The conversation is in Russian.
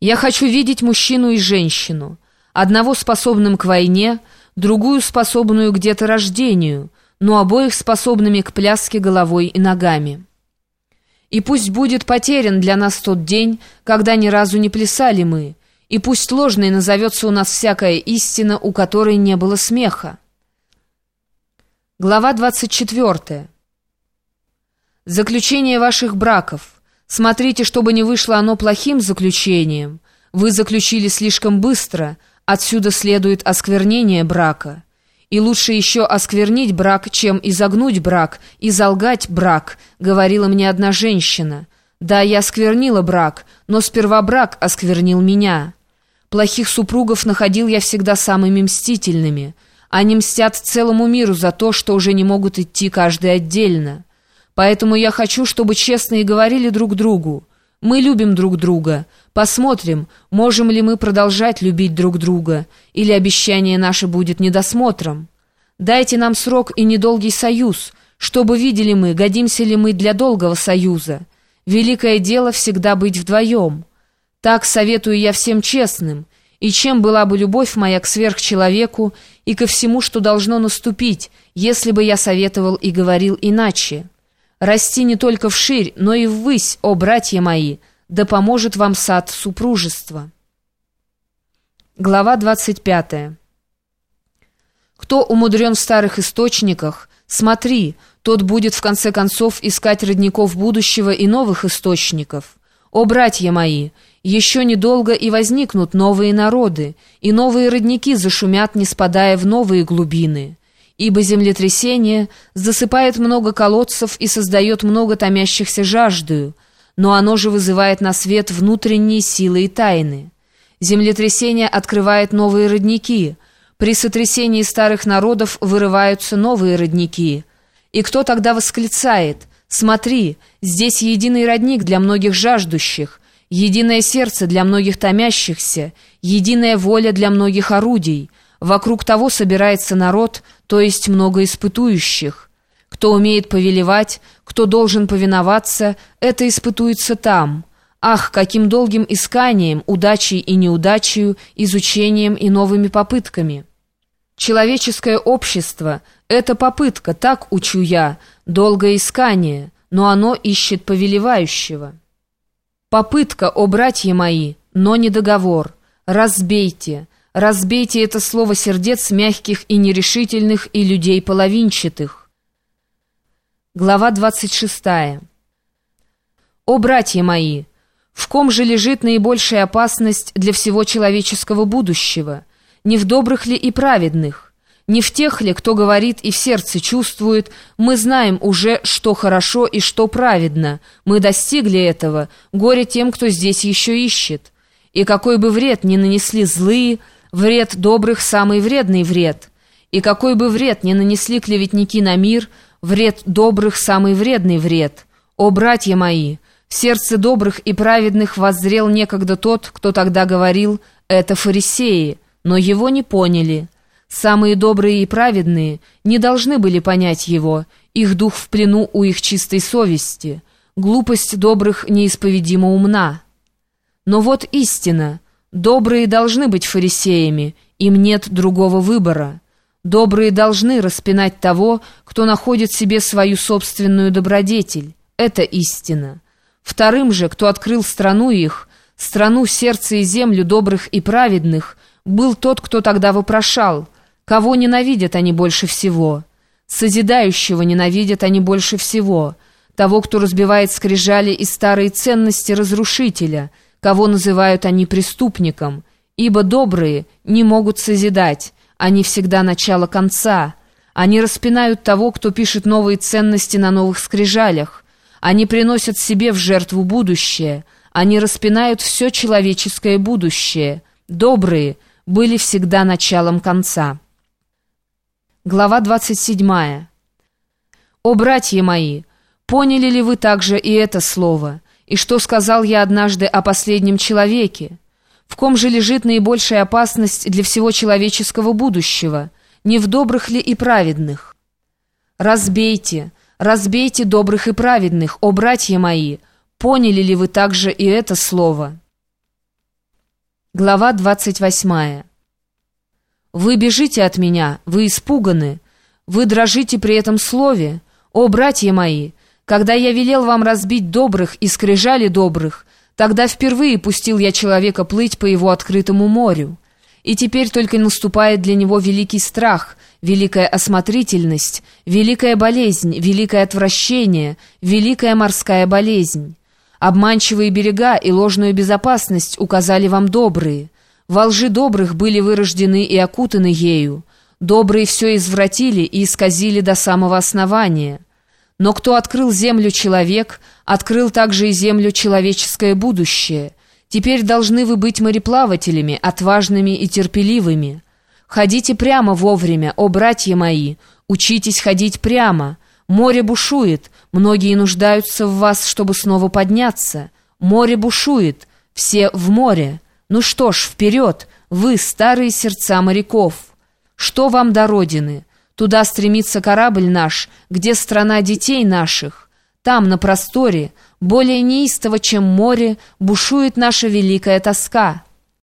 Я хочу видеть мужчину и женщину, одного способным к войне, другую способную к деторождению, но обоих способными к пляске головой и ногами. И пусть будет потерян для нас тот день, когда ни разу не плясали мы, и пусть ложной назовется у нас всякая истина, у которой не было смеха. Глава 24. Заключение ваших браков – Смотрите, чтобы не вышло оно плохим заключением. Вы заключили слишком быстро, отсюда следует осквернение брака. И лучше еще осквернить брак, чем изогнуть брак, и залгать брак, говорила мне одна женщина. Да, я осквернила брак, но сперва брак осквернил меня. Плохих супругов находил я всегда самыми мстительными. Они мстят целому миру за то, что уже не могут идти каждый отдельно. Поэтому я хочу, чтобы честно и говорили друг другу. Мы любим друг друга. Посмотрим, можем ли мы продолжать любить друг друга, или обещание наше будет недосмотром. Дайте нам срок и недолгий союз, чтобы видели мы, годимся ли мы для долгого союза. Великое дело всегда быть вдвоем. Так советую я всем честным, и чем была бы любовь моя к сверхчеловеку и ко всему, что должно наступить, если бы я советовал и говорил иначе». Расти не только вширь, но и ввысь, о, братья мои, да поможет вам сад супружества. Глава 25. Кто умудрен в старых источниках, смотри, тот будет в конце концов искать родников будущего и новых источников. О, братья мои, еще недолго и возникнут новые народы, и новые родники зашумят, не спадая в новые глубины ибо землетрясение засыпает много колодцев и создает много томящихся жаждою, но оно же вызывает на свет внутренние силы и тайны. Землетрясение открывает новые родники, при сотрясении старых народов вырываются новые родники. И кто тогда восклицает «Смотри, здесь единый родник для многих жаждущих», единое сердце для многих томящихся, единая воля для многих орудий. Вокруг того собирается народ – то есть много испытующих. Кто умеет повелевать, кто должен повиноваться, это испытуется там. Ах, каким долгим исканием, удачей и неудачей, изучением и новыми попытками. Человеческое общество — это попытка, так учу я, долгое искание, но оно ищет повелевающего. Попытка, о братья мои, но не договор. Разбейте, Разбейте это слово сердец мягких и нерешительных и людей половинчатых. Глава 26. О, братья мои! В ком же лежит наибольшая опасность для всего человеческого будущего? Не в добрых ли и праведных? Не в тех ли, кто говорит и в сердце чувствует, мы знаем уже, что хорошо и что праведно, мы достигли этого, горе тем, кто здесь еще ищет. И какой бы вред ни нанесли злые, Вред добрых – самый вредный вред. И какой бы вред ни нанесли клеветники на мир, вред добрых – самый вредный вред. О, братья мои! В сердце добрых и праведных воззрел некогда тот, кто тогда говорил «это фарисеи», но его не поняли. Самые добрые и праведные не должны были понять его, их дух в плену у их чистой совести. Глупость добрых неисповедимо умна. Но вот истина – Добрые должны быть фарисеями, им нет другого выбора. Добрые должны распинать того, кто находит себе свою собственную добродетель. Это истина. Вторым же, кто открыл страну их, страну, сердце и землю добрых и праведных, был тот, кто тогда вопрошал, кого ненавидят они больше всего. Созидающего ненавидят они больше всего, того, кто разбивает скрижали и старые ценности разрушителя — кого называют они преступником, ибо добрые не могут созидать, они всегда начало конца. Они распинают того, кто пишет новые ценности на новых скрижалях. Они приносят себе в жертву будущее. Они распинают все человеческое будущее. Добрые были всегда началом конца. Глава 27. «О, братья мои, поняли ли вы также и это слово?» И что сказал я однажды о последнем человеке? В ком же лежит наибольшая опасность для всего человеческого будущего? Не в добрых ли и праведных? Разбейте, разбейте добрых и праведных, о братья мои! Поняли ли вы также и это слово?» Глава 28. «Вы бежите от меня, вы испуганы, вы дрожите при этом слове. О, братья мои, когда я велел вам разбить добрых и скрижали добрых, тогда впервые пустил я человека плыть по его открытому морю. И теперь только наступает для него великий страх, великая осмотрительность, великая болезнь, великое отвращение, великая морская болезнь». Обманчивые берега и ложную безопасность указали вам добрые. Во лжи добрых были вырождены и окутаны ею. Добрые все извратили и исказили до самого основания. Но кто открыл землю человек, открыл также и землю человеческое будущее. Теперь должны вы быть мореплавателями, отважными и терпеливыми. Ходите прямо вовремя, о братья мои, учитесь ходить прямо». Море бушует, многие нуждаются в вас, чтобы снова подняться. Море бушует, все в море. Ну что ж, вперед, вы, старые сердца моряков. Что вам до родины? Туда стремится корабль наш, где страна детей наших. Там, на просторе, более неистово, чем море, бушует наша великая тоска».